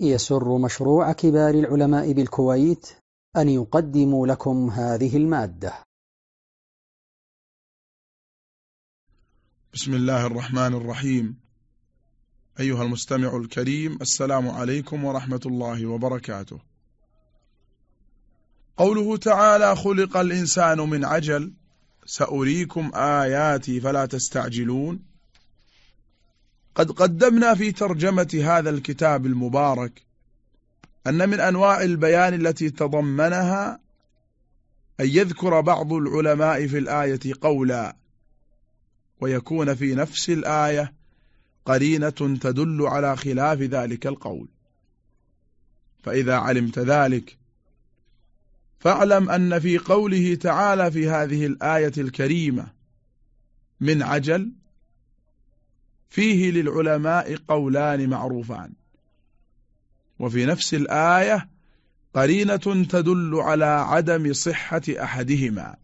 يسر مشروع كبار العلماء بالكويت أن يقدم لكم هذه المادة. بسم الله الرحمن الرحيم. أيها المستمع الكريم السلام عليكم ورحمة الله وبركاته. قوله تعالى خلق الإنسان من عجل. سأريكم آياتي فلا تستعجلون. قد قدمنا في ترجمة هذا الكتاب المبارك أن من أنواع البيان التي تضمنها أن يذكر بعض العلماء في الآية قولا ويكون في نفس الآية قرينة تدل على خلاف ذلك القول. فإذا علمت ذلك فاعلم أن في قوله تعالى في هذه الآية الكريمة من عجل فيه للعلماء قولان معروفان. وفي نفس الآية قرينة تدل على عدم صحة أحدهما.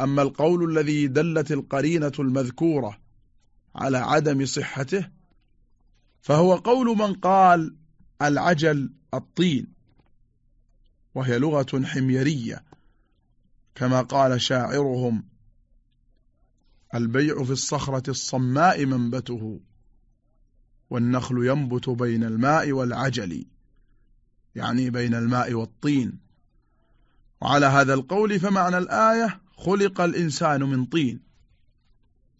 أما القول الذي دلت القرينة المذكورة على عدم صحته فهو قول من قال العجل الطين وهي لغة حميرية كما قال شاعرهم البيع في الصخرة الصماء منبته والنخل ينبت بين الماء والعجل يعني بين الماء والطين. وعلى هذا القول فمعنى الآية خلق الإنسان من طين.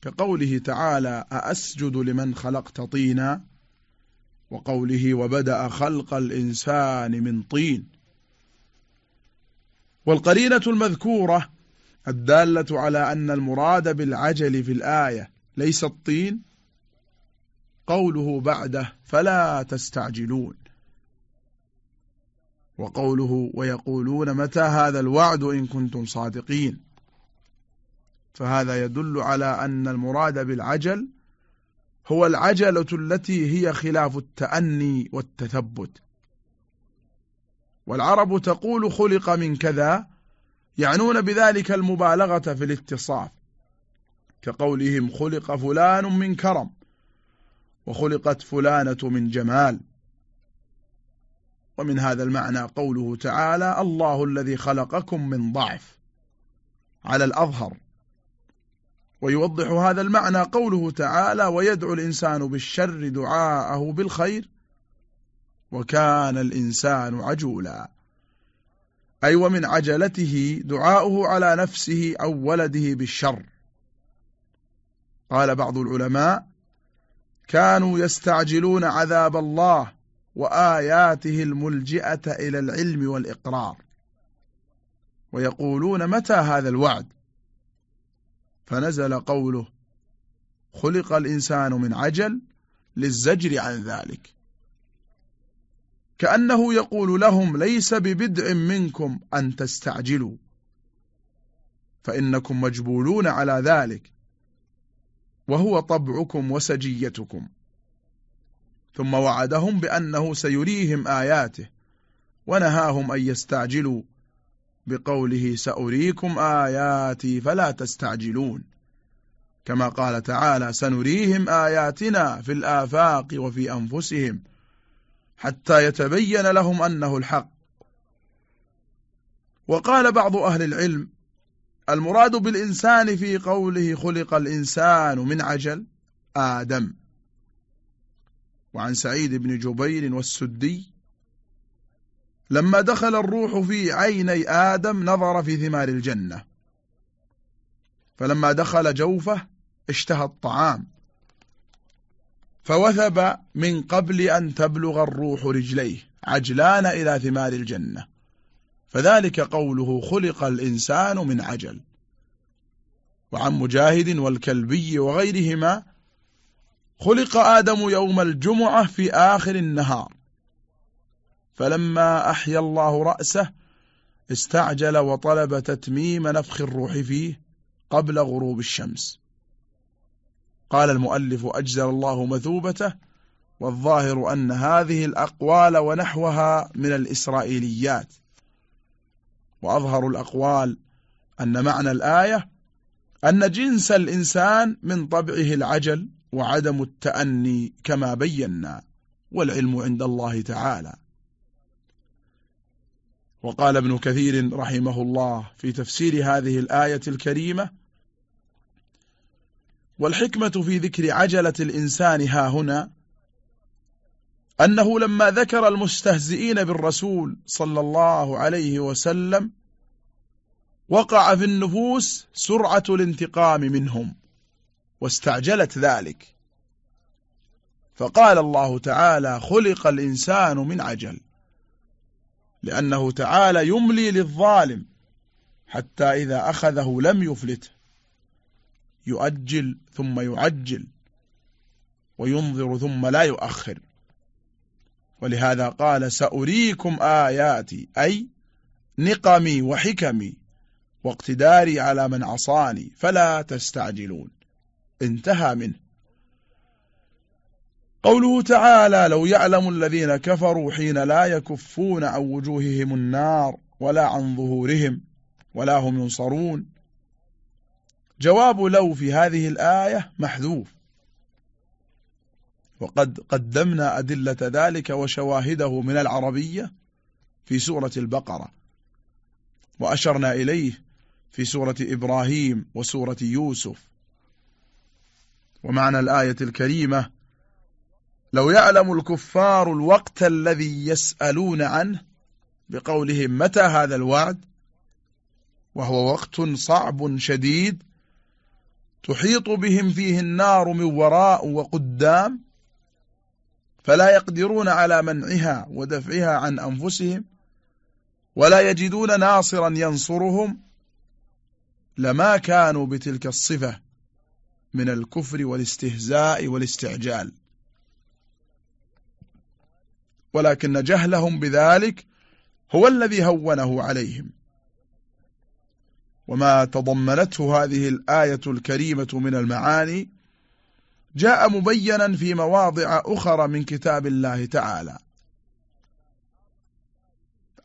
كقوله تعالى أأسجد لمن خلقت طينا؟ وقوله وبدأ خلق الإنسان من طين. والقرينة المذكورة الدالة على أن المراد بالعجل في الآية ليس الطين؟ قوله بعده فلا تستعجلون. وقوله ويقولون متى هذا الوعد إن كنتم صادقين؟ فهذا يدل على أن المراد بالعجل هو العجلة التي هي خلاف التأني والتثبت. والعرب تقول خلق من كذا يعنون بذلك المبالغة في الاتصاف. كقولهم خلق فلان من كرم وخلقت فلانة من جمال. ومن هذا المعنى قوله تعالى الله الذي خلقكم من ضعف على الأظهر. ويوضح هذا المعنى قوله تعالى ويدعو الإنسان بالشر دعاءه بالخير وكان الإنسان عجولا أي ومن عجلته دعاؤه على نفسه أو ولده بالشر. قال بعض العلماء كانوا يستعجلون عذاب الله وآياته الملجئة إلى العلم والإقرار. ويقولون متى هذا الوعد؟ فنزل قوله خلق الإنسان من عجل للزجر عن ذلك. كأنه يقول لهم ليس ببدع منكم أن تستعجلوا. فإنكم مجبولون على ذلك. وهو طبعكم وسجيتكم. ثم وعدهم بأنه سيريهم آياته. ونهاهم أن يستعجلوا. بقوله سأريكم آياتي فلا تستعجلون. كما قال تعالى سنريهم آياتنا في الآفاق وفي أنفسهم. حتى يتبين لهم أنه الحق. وقال بعض أهل العلم المراد بالإنسان في قوله خلق الإنسان من عجل آدم. وعن سعيد بن جبير والسدي لما دخل الروح في عيني آدم نظر في ثمار الجنة. فلما دخل جوفه اشتهى الطعام. فوثب من قبل أن تبلغ الروح رجليه عجلان إلى ثمار الجنة. فذلك قوله خلق الإنسان من عجل. وعن مجاهد والكلبي وغيرهما خلق آدم يوم الجمعة في آخر النهار. فلما أحيا الله رأسه استعجل وطلب تتميم نفخ الروح فيه قبل غروب الشمس. قال المؤلف أجزل الله مثوبته والظاهر أن هذه الأقوال ونحوها من الإسرائيليات. وأظهر الأقوال أن معنى الآية أن جنس الإنسان من طبعه العجل وعدم التأني كما بينا والعلم عند الله تعالى. وقال ابن كثير رحمه الله في تفسير هذه الآية الكريمة والحكمة في ذكر عجلة الإنسان ها هنا أنه لما ذكر المستهزئين بالرسول صلى الله عليه وسلم وقع في النفوس سرعة الانتقام منهم واستعجلت ذلك. فقال الله تعالى خلق الإنسان من عجل لأنه تعالى يملي للظالم حتى إذا أخذه لم يفلته. يؤجل ثم يعجل وينظر ثم لا يؤخر. ولهذا قال سأريكم آياتي أي نقمي وحكمي واقتداري على من عصاني فلا تستعجلون. انتهى منه. قوله تعالى لو يعلم الذين كفروا حين لا يكفون عن وجوههم النار ولا عن ظهورهم ولا هم ينصرون. جواب لو في هذه الآية محذوف. وقد قدمنا أدلة ذلك وشواهده من العربية في سورة البقرة. وأشرنا إليه في سورة إبراهيم وسورة يوسف. ومعنى الآية الكريمة لو يعلم الكفار الوقت الذي يسألون عنه بقولهم متى هذا الوعد؟ وهو وقت صعب شديد تحيط بهم فيه النار من وراء وقدام فلا يقدرون على منعها ودفعها عن أنفسهم ولا يجدون ناصرا ينصرهم لما كانوا بتلك الصفة من الكفر والاستهزاء والاستعجال. ولكن جهلهم بذلك هو الذي هونه عليهم. وما تضمنته هذه الآية الكريمة من المعاني جاء مبينا في مواضع أخرى من كتاب الله تعالى.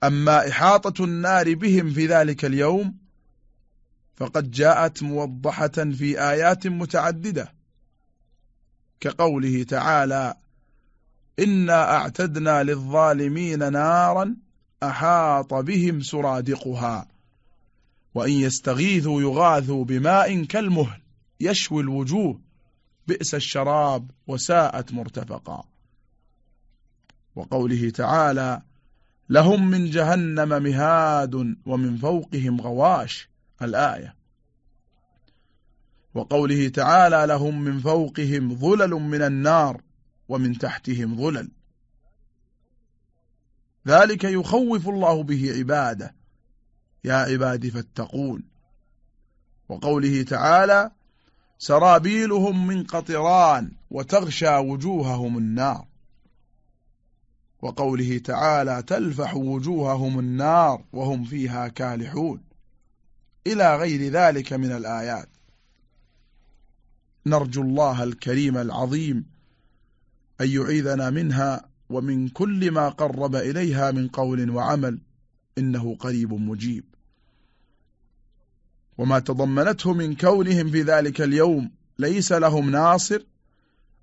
أما إحاطة النار بهم في ذلك اليوم فقد جاءت موضحة في آيات متعددة كقوله تعالى إنا أعتدنا للظالمين نارا أحاط بهم سرادقها وإن يستغيثوا يغاثوا بماء كالمهل يشوي الوجوه. بئس الشراب وساءت مرتفقا. وقوله تعالى لهم من جهنم مهاد ومن فوقهم غواش. الآية. وقوله تعالى لهم من فوقهم ظلل من النار ومن تحتهم ظلل. ذلك يخوف الله به عباده. يا عباد فاتقون. وقوله تعالى سرابيلهم من قطران وتغشى وجوههم النار. وقوله تعالى تلفح وجوههم النار وهم فيها كالحون. إلى غير ذلك من الآيات. نرجو الله الكريم العظيم أن يعيذنا منها ومن كل ما قرب إليها من قول وعمل إنه قريب مجيب. وما تضمنته من كونهم في ذلك اليوم ليس لهم ناصر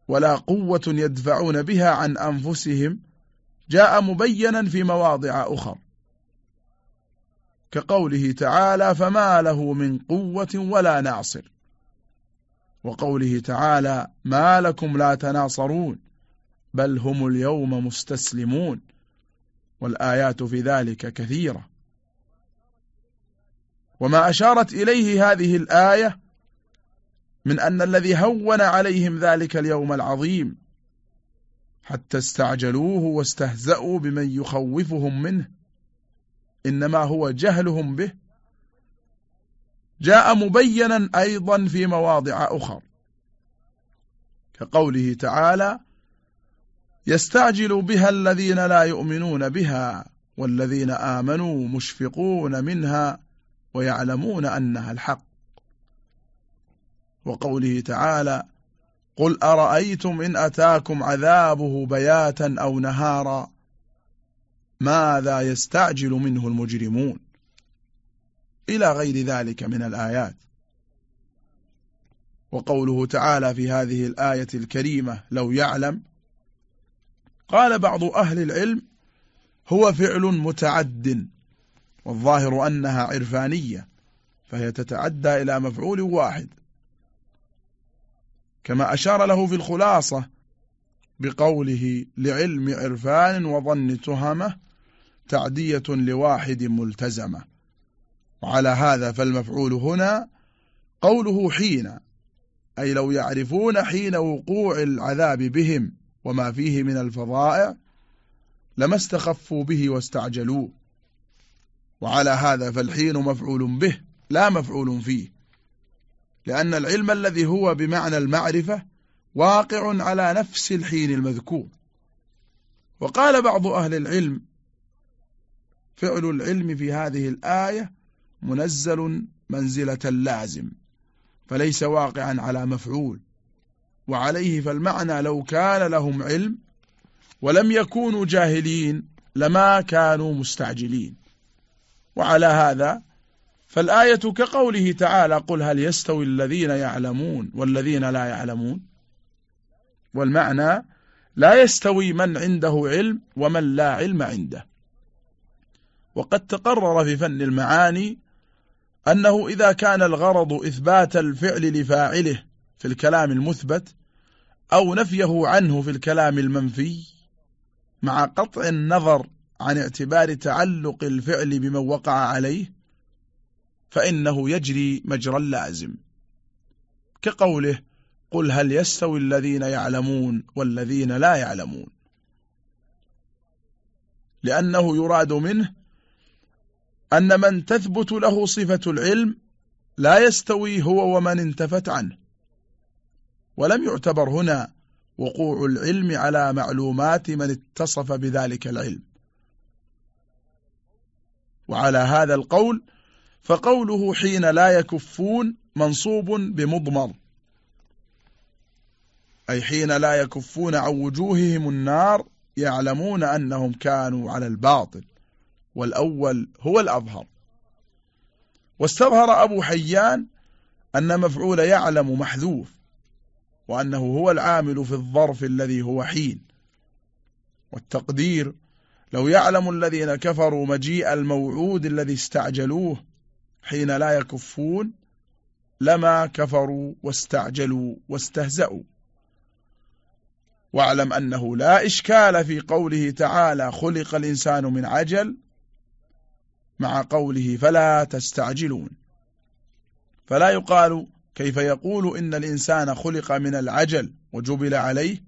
ولا قوة يدفعون بها عن أنفسهم جاء مبينا في مواضع أخر. كقوله تعالى فما له من قوة ولا ناصر وقوله تعالى ما لكم لا تناصرون بل هم اليوم مستسلمون والآيات في ذلك كثيرة. وما أشارت إليه هذه الآية من أن الذي هون عليهم ذلك اليوم العظيم حتى استعجلوه واستهزأوا بمن يخوفهم منه. إنما هو جهلهم به. جاء مبينا أيضا في مواضع أخر. كقوله تعالى يستعجل بها الذين لا يؤمنون بها والذين آمنوا مشفقون منها ويعلمون أنها الحق. وقوله تعالى قل أرأيتم إن أتاكم عذابه بياتا أو نهارا؟ ماذا يستعجل منه المجرمون؟ إلى غير ذلك من الآيات. وقوله تعالى في هذه الآية الكريمة لو يعلم قال بعض أهل العلم هو فعل متعد والظاهر أنها عرفانية فهي تتعدى إلى مفعول واحد. كما أشار له في الخلاصة بقوله لعلم عرفان وظن تهمة تعدية لواحد ملتزمة. وعلى هذا فالمفعول هنا قوله حين أي لو يعرفون حين وقوع العذاب بهم وما فيه من الفضائع لما استخفوا به واستعجلوه. وعلى هذا فالحين مفعول به لا مفعول فيه. لأن العلم الذي هو بمعنى المعرفة واقع على نفس الحين المذكور. وقال بعض أهل العلم فعل العلم في هذه الآية منزل منزلة اللازم فليس واقعا على مفعول. وعليه فالمعنى لو كان لهم علم ولم يكونوا جاهلين لما كانوا مستعجلين. وعلى هذا فالآية كقوله تعالى قل هل يستوي الذين يعلمون والذين لا يعلمون؟ والمعنى لا يستوي من عنده علم ومن لا علم عنده. وقد تقرر في فن المعاني أنه إذا كان الغرض إثبات الفعل لفاعله في الكلام المثبت أو نفيه عنه في الكلام المنفي مع قطع النظر عن اعتبار تعلق الفعل بمن وقع عليه فإنه يجري مجرى اللازم. كقوله قل هل يستوي الذين يعلمون والذين لا يعلمون. لأنه يراد منه أن من تثبت له صفة العلم لا يستوي هو ومن انتفت عنه. ولم يعتبر هنا وقوع العلم على معلومات من اتصف بذلك العلم. وعلى هذا القول فقوله حين لا يكفون منصوب بمضمر أي حين لا يكفون عن وجوههم النار يعلمون أنهم كانوا على الباطل والأول هو الأظهر. واستظهر أبو حيان أن مفعول يعلم محذوف وأنه هو العامل في الظرف الذي هو حين. والتقدير لو يعلم الذين كفروا مجيء الموعود الذي استعجلوه حين لا يكفون لما كفروا واستعجلوا واستهزأوا. واعلم أنه لا إشكال في قوله تعالى خلق الإنسان من عجل مع قوله فلا تستعجلون. فلا يقال كيف يقول إن الإنسان خلق من العجل وجبل عليه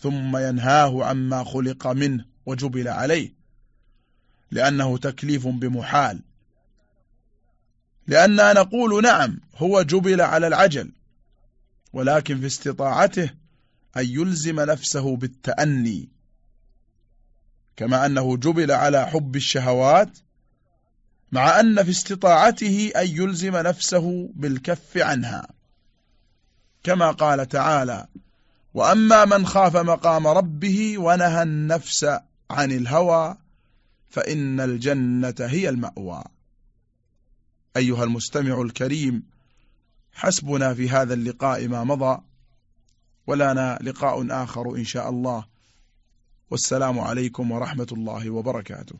ثم ينهاه عما خلق منه. وجبل عليه لأنه تكليف بمحال. لأننا نقول نعم هو جبل على العجل ولكن في استطاعته أن يلزم نفسه بالتأني. كما أنه جبل على حب الشهوات مع أن في استطاعته أن يلزم نفسه بالكف عنها. كما قال تعالى وأما من خاف مقام ربه ونهى النفس عن الهوى فإن الجنة هي المأوى. أيها المستمع الكريم حسبنا في هذا اللقاء ما مضى ولنا لقاء آخر إن شاء الله. والسلام عليكم ورحمة الله وبركاته.